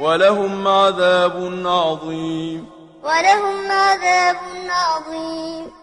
أَوْلِيَاءَ ۖ وَلَهُمْ عَذَابٌ عَظِيمٌ.